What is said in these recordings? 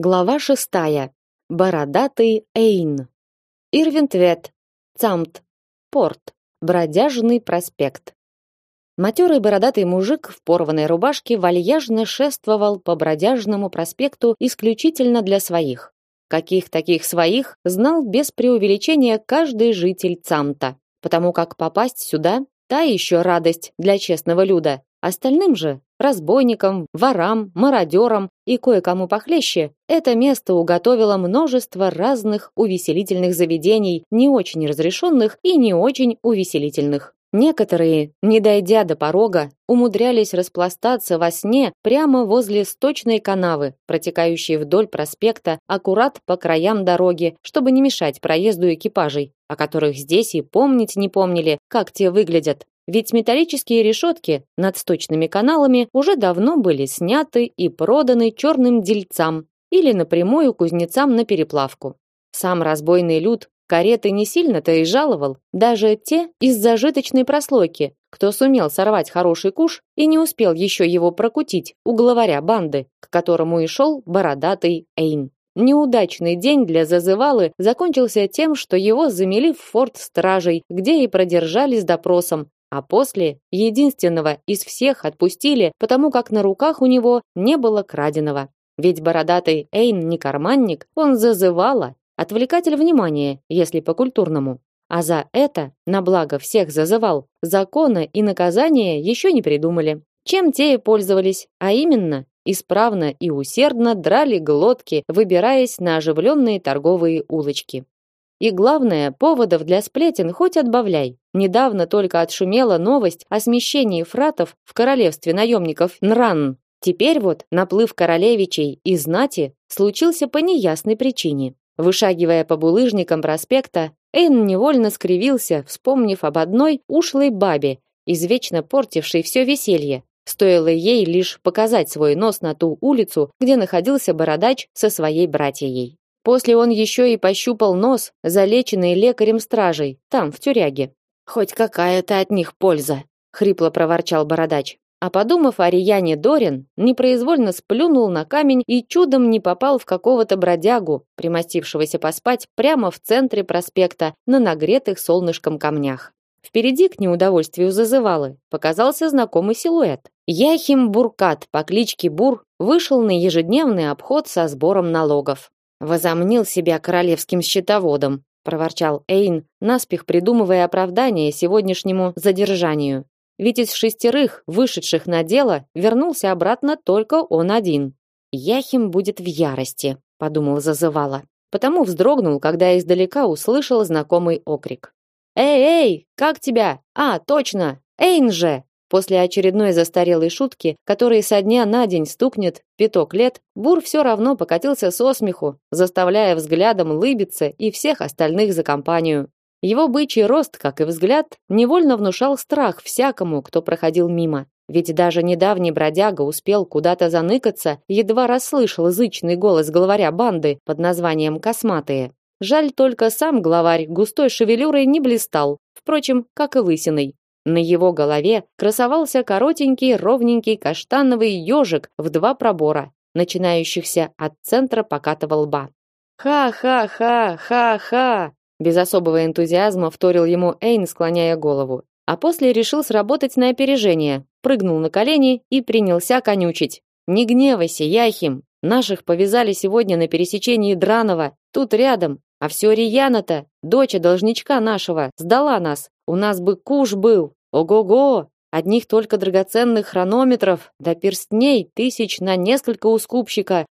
Глава шестая. Бородатый Эйн. Ирвинтвет. Цамт. Порт. Бродяжный проспект. Матерый бородатый мужик в порванной рубашке вальяжно шествовал по Бродяжному проспекту исключительно для своих. Каких таких своих знал без преувеличения каждый житель Цамта, потому как попасть сюда та еще радость для честного люда. Остальным же разбойникам, ворам, мародерам и кое-кому похлеще, это место уготовило множество разных увеселительных заведений, не очень разрешенных и не очень увеселительных. Некоторые, не дойдя до порога, умудрялись распластаться во сне прямо возле сточной канавы, протекающей вдоль проспекта, аккурат по краям дороги, чтобы не мешать проезду экипажей, о которых здесь и помнить не помнили, как те выглядят. Ведь металлические решетки над сточными каналами уже давно были сняты и проданы черным дельцам или напрямую кузнецам на переплавку. Сам разбойный люд кареты не сильно-то и жаловал, даже те из зажиточной прослойки, кто сумел сорвать хороший куш и не успел еще его прокутить у главаря банды, к которому и шел бородатый Эйн. Неудачный день для зазывалы закончился тем, что его замели в форт стражей, где и продержали с допросом, а после единственного из всех отпустили, потому как на руках у него не было краденого. Ведь бородатый Эйн не карманник, он зазывала, отвлекатель внимания, если по-культурному. А за это, на благо всех зазывал, законы и наказания еще не придумали. Чем те и пользовались, а именно, исправно и усердно драли глотки, выбираясь на оживленные торговые улочки. И главное, поводов для сплетен хоть отбавляй. Недавно только отшумела новость о смещении фратов в королевстве наемников Нран. Теперь вот наплыв королевичей и знати случился по неясной причине. Вышагивая по булыжникам проспекта, Эйн невольно скривился, вспомнив об одной ушлой бабе, извечно портившей все веселье. Стоило ей лишь показать свой нос на ту улицу, где находился бородач со своей братьей. После он еще и пощупал нос, залеченный лекарем-стражей, там, в тюряге. «Хоть какая-то от них польза», — хрипло проворчал бородач. А подумав о Рияне Дорин, непроизвольно сплюнул на камень и чудом не попал в какого-то бродягу, примостившегося поспать прямо в центре проспекта на нагретых солнышком камнях. Впереди к неудовольствию зазывалы показался знакомый силуэт. Яхим Буркат по кличке Бур вышел на ежедневный обход со сбором налогов. Возомнил себя королевским счетоводом, проворчал Эйн, наспех придумывая оправдание сегодняшнему задержанию. Ведь из шестерых, вышедших на дело, вернулся обратно только он один. Яхим будет в ярости, подумал зазывала. Потому вздрогнул, когда издалека услышал знакомый окрик. Эй, эй, как тебя? А, точно. Эйн же. После очередной застарелой шутки, которой со дня на день стукнет пяток лет, Бур все равно покатился со смеху, заставляя взглядом лыбиться и всех остальных за компанию. Его бычий рост, как и взгляд, невольно внушал страх всякому, кто проходил мимо. Ведь даже недавний бродяга успел куда-то заныкаться, едва расслышал зычный голос главаря банды под названием «Косматые». Жаль только сам главарь густой шевелюрой не блистал, впрочем, как и лысиной. На его голове красовался коротенький, ровненький каштановый ежик в два пробора, начинающихся от центра покатого лба. «Ха-ха-ха! Ха-ха!» Без особого энтузиазма вторил ему Эйн, склоняя голову. А после решил сработать на опережение, прыгнул на колени и принялся конючить. «Не гневайся, Яхим! Наших повязали сегодня на пересечении Дранова, тут рядом, а все Рияна-то, дочь должничка нашего, сдала нас. У нас бы куш был, Ого-го! Одних только драгоценных хронометров до перстней тысяч на несколько у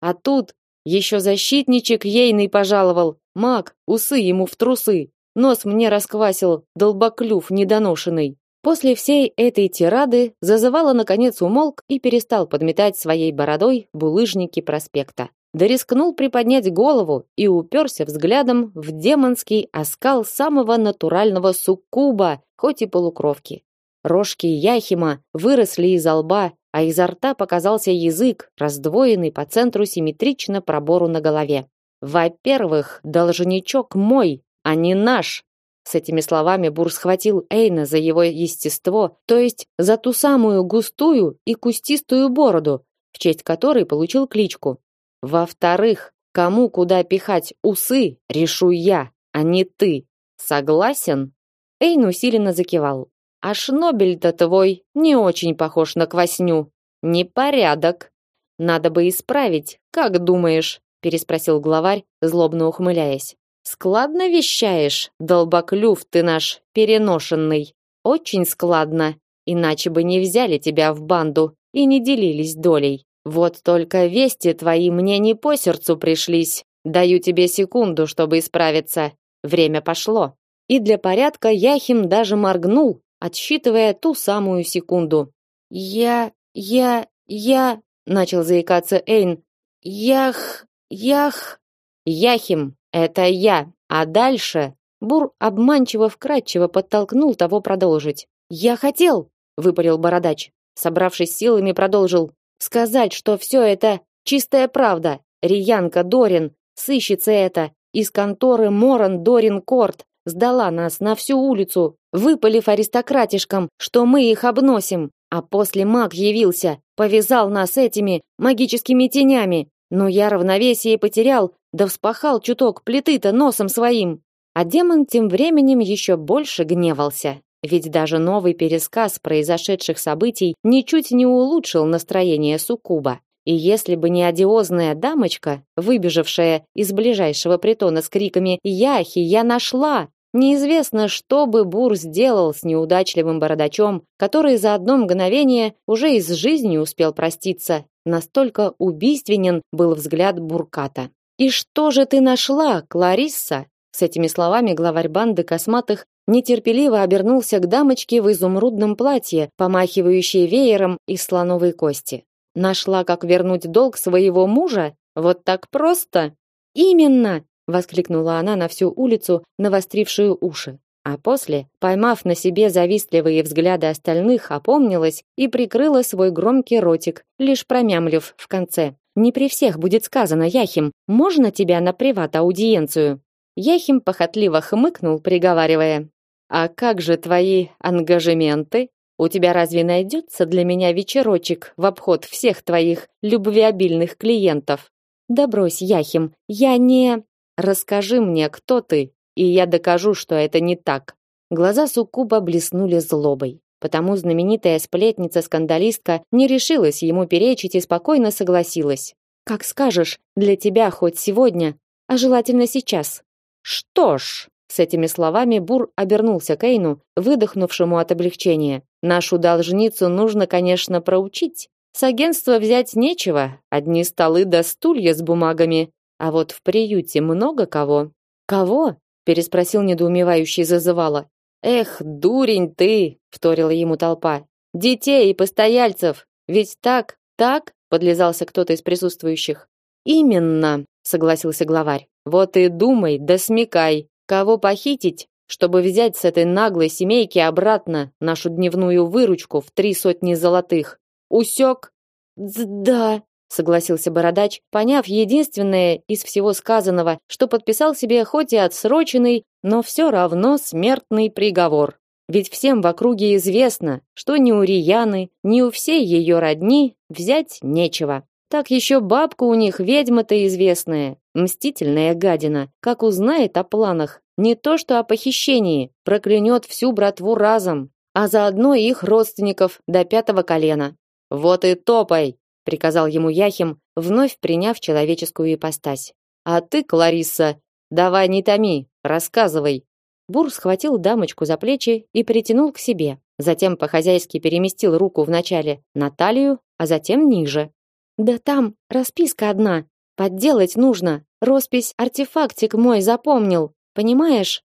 а тут еще защитничек ейный пожаловал. Маг, усы ему в трусы. Нос мне расквасил, долбоклюв недоношенный. После всей этой тирады зазывало наконец умолк и перестал подметать своей бородой булыжники проспекта. Да рискнул приподнять голову и уперся взглядом в демонский оскал самого натурального суккуба, хоть и полукровки. Рожки Яхима выросли из лба, а изо рта показался язык, раздвоенный по центру симметрично пробору на голове. Во-первых, должничок мой, а не наш. С этими словами Бур схватил Эйна за его естество, то есть за ту самую густую и кустистую бороду, в честь которой получил кличку. Во-вторых, кому куда пихать усы, решу я, а не ты. Согласен? Эйн усиленно закивал. А шнобель-то твой не очень похож на квасню. Непорядок. Надо бы исправить, как думаешь? переспросил главарь, злобно ухмыляясь. Складно вещаешь, долбоклюв ты наш, переношенный. Очень складно, иначе бы не взяли тебя в банду и не делились долей. Вот только вести твои мне не по сердцу пришлись. Даю тебе секунду, чтобы исправиться. Время пошло. И для порядка Яхим даже моргнул, отсчитывая ту самую секунду. Я, я, я, начал заикаться Эйн. Ях, ях, Яхим, это я. А дальше Бур обманчиво вкратчиво подтолкнул того продолжить. Я хотел, выпалил бородач. Собравшись силами, продолжил сказать, что все это чистая правда. Риянка Дорин, сыщица это, из конторы Моран Дорин Корт, сдала нас на всю улицу, выпалив аристократишкам, что мы их обносим. А после маг явился, повязал нас этими магическими тенями. Но я равновесие потерял, да вспахал чуток плиты-то носом своим. А демон тем временем еще больше гневался. Ведь даже новый пересказ произошедших событий ничуть не улучшил настроение суккуба. И если бы не одиозная дамочка, выбежавшая из ближайшего притона с криками «Яхи, я нашла!», неизвестно, что бы Бур сделал с неудачливым бородачом, который за одно мгновение уже и с жизнью успел проститься. Настолько убийственен был взгляд Бурката. «И что же ты нашла, Кларисса?» С этими словами главарь банды косматых нетерпеливо обернулся к дамочке в изумрудном платье, помахивающей веером из слоновой кости. Нашла, как вернуть долг своего мужа? Вот так просто? Именно, воскликнула она на всю улицу, навострившую уши. А после, поймав на себе завистливые взгляды остальных, опомнилась и прикрыла свой громкий ротик, лишь промямлив в конце: "Не при всех будет сказано, Яхим, можно тебя на приват-аудиенцию?" Яхим похотливо хмыкнул, приговаривая: "А как же твои ангажементы?" У тебя разве найдется для меня вечерочек в обход всех твоих любвеобильных клиентов? Да брось, Яхим, я не... Расскажи мне, кто ты, и я докажу, что это не так. Глаза Суккуба блеснули злобой. Потому знаменитая сплетница-скандалистка не решилась ему перечить и спокойно согласилась. Как скажешь, для тебя хоть сегодня, а желательно сейчас. Что ж, с этими словами Бур обернулся к Эйну, выдохнувшему от облегчения. Нашу должницу нужно, конечно, проучить. С агентства взять нечего, одни столы да стулья с бумагами. А вот в приюте много кого. Кого? переспросил недоумевающий зазывало. Эх, дурень ты, вторила ему толпа. Детей и постояльцев. Ведь так, так, подлезался кто-то из присутствующих. Именно, согласился главарь. Вот и думай, да смекай. Кого похитить, чтобы взять с этой наглой семейки обратно нашу дневную выручку в три сотни золотых? Усек? Да, согласился бородач, поняв единственное из всего сказанного, что подписал себе хоть и отсроченный, но все равно смертный приговор. Ведь всем в округе известно, что ни у Рияны, ни у всей ее родни взять нечего. Так еще бабка у них ведьма-то известная, мстительная гадина. Как узнает о планах, не то что о похищении, проклянет всю братву разом, а заодно их родственников до пятого колена. Вот и топай, приказал ему Яхим, вновь приняв человеческую ипостась. А ты, Кларисса, давай не томи, рассказывай. Бур схватил дамочку за плечи и притянул к себе. Затем по-хозяйски переместил руку вначале на талию, а затем ниже. Да там расписка одна. Подделать нужно. Роспись артефактик мой запомнил. Понимаешь?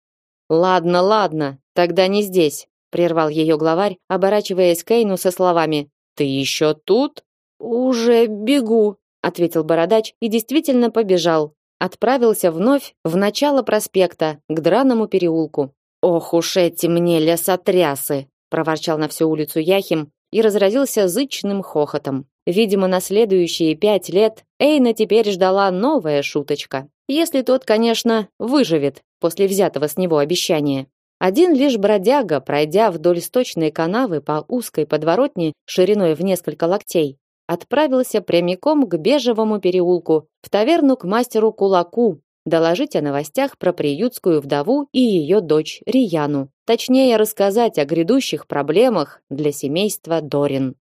Ладно, ладно. Тогда не здесь, прервал ее главарь, оборачиваясь к Кейну со словами: "Ты еще тут?" "Уже бегу", ответил бородач и действительно побежал. Отправился вновь в начало проспекта, к драному переулку. Ох уж эти мне лесотрясы, проворчал на всю улицу Яхим и разразился зычным хохотом. Видимо, на следующие пять лет Эйна теперь ждала новая шуточка. Если тот, конечно, выживет после взятого с него обещания. Один лишь бродяга, пройдя вдоль сточной канавы по узкой подворотне шириной в несколько локтей, отправился прямиком к Бежевому переулку, в таверну к мастеру Кулаку, доложить о новостях про приютскую вдову и ее дочь Рияну. Точнее рассказать о грядущих проблемах для семейства Дорин.